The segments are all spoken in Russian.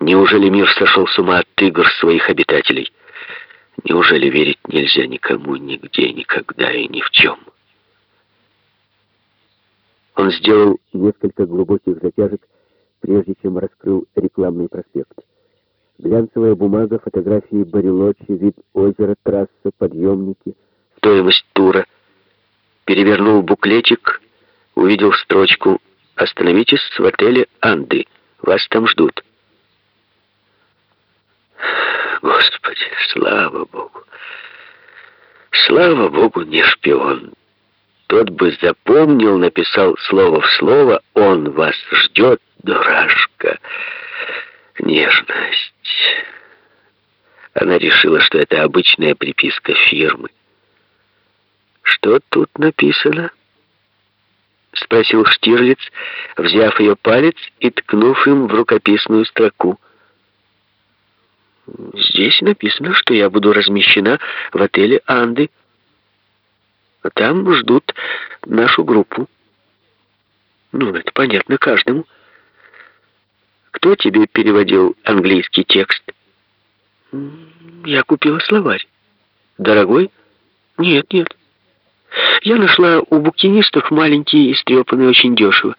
Неужели мир сошел с ума от игр своих обитателей? Неужели верить нельзя никому, нигде, никогда и ни в чем? Он сделал несколько глубоких затяжек, прежде чем раскрыл рекламный проспект. Глянцевая бумага, фотографии Барелочи, вид озера, трасса, подъемники, стоимость тура. Перевернул буклетик, увидел строчку «Остановитесь в отеле Анды, вас там ждут». Господи, слава Богу! Слава Богу, не шпион. Тот бы запомнил, написал слово в слово, он вас ждет, дурашка. Нежность. Она решила, что это обычная приписка фирмы. «Что тут написано?» — спросил Штирлиц, взяв ее палец и ткнув им в рукописную строку. Здесь написано, что я буду размещена в отеле «Анды». А там ждут нашу группу. Ну, это понятно каждому. Кто тебе переводил английский текст? Я купила словарь. Дорогой? Нет, нет. Я нашла у букинистов маленький, истрепанный, очень дешево.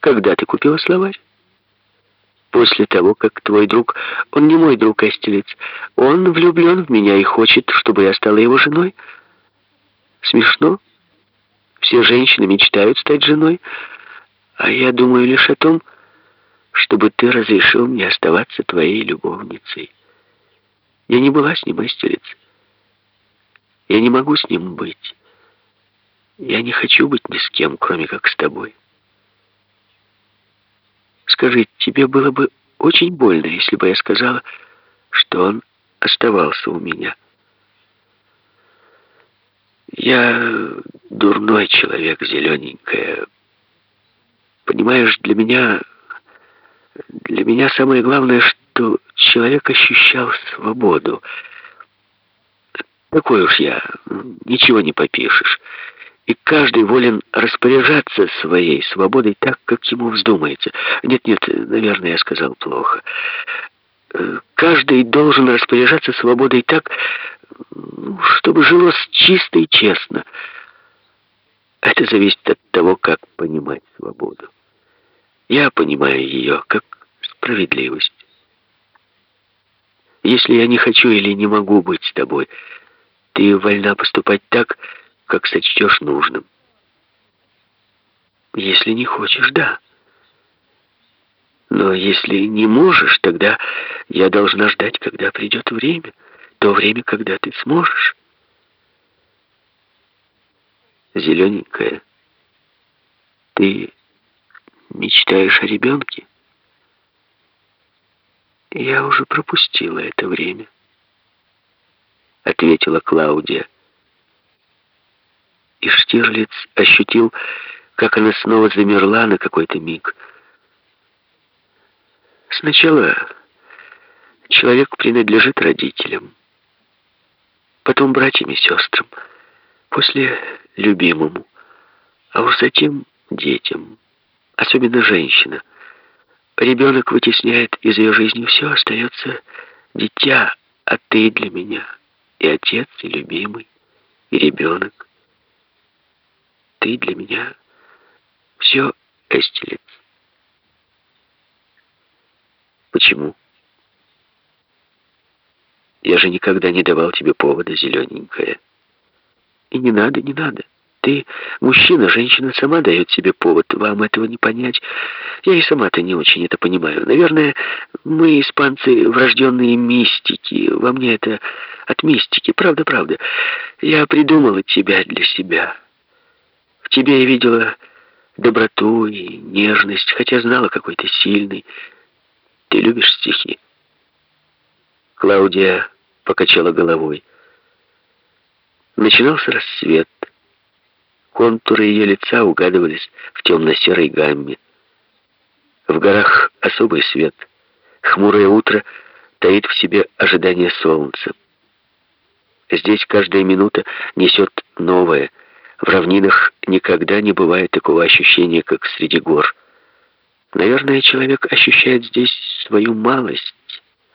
Когда ты купила словарь? После того, как твой друг, он не мой друг, Эстелец, он влюблен в меня и хочет, чтобы я стала его женой. Смешно. Все женщины мечтают стать женой, а я думаю лишь о том, чтобы ты разрешил мне оставаться твоей любовницей. Я не была с ним, Эстелец. Я не могу с ним быть. Я не хочу быть ни с кем, кроме как с тобой. Скажи, тебе было бы очень больно, если бы я сказала, что он оставался у меня. Я дурной человек, зелененькая. Понимаешь, для меня... Для меня самое главное, что человек ощущал свободу. Такой уж я, ничего не попишешь и каждый волен распоряжаться своей свободой так, как ему вздумается. Нет-нет, наверное, я сказал плохо. Э, каждый должен распоряжаться свободой так, чтобы жилось чисто и честно. Это зависит от того, как понимать свободу. Я понимаю ее как справедливость. Если я не хочу или не могу быть с тобой, ты вольна поступать так, как сочтешь нужным. Если не хочешь, да. Но если не можешь, тогда я должна ждать, когда придет время. То время, когда ты сможешь. Зелененькая, ты мечтаешь о ребенке? Я уже пропустила это время, ответила Клаудия и Штирлиц ощутил, как она снова замерла на какой-то миг. Сначала человек принадлежит родителям, потом братьям и сестрам, после любимому, а уж затем детям, особенно женщина. Ребенок вытесняет из ее жизни все, остается дитя, а ты для меня и отец, и любимый, и ребенок. Ты для меня все, Эстелец. Почему? Я же никогда не давал тебе повода, зелененькая. И не надо, не надо. Ты мужчина, женщина сама дает себе повод. Вам этого не понять. Я и сама-то не очень это понимаю. Наверное, мы, испанцы, врожденные мистики. Во мне это от мистики. Правда, правда. Я придумала тебя для себя тебе я видела доброту и нежность, хотя знала, какой ты сильный. Ты любишь стихи?» Клаудия покачала головой. Начинался рассвет. Контуры ее лица угадывались в темно-серой гамме. В горах особый свет. Хмурое утро таит в себе ожидание солнца. Здесь каждая минута несет новое — в равнинах никогда не бывает такого ощущения, как среди гор. Наверное, человек ощущает здесь свою малость,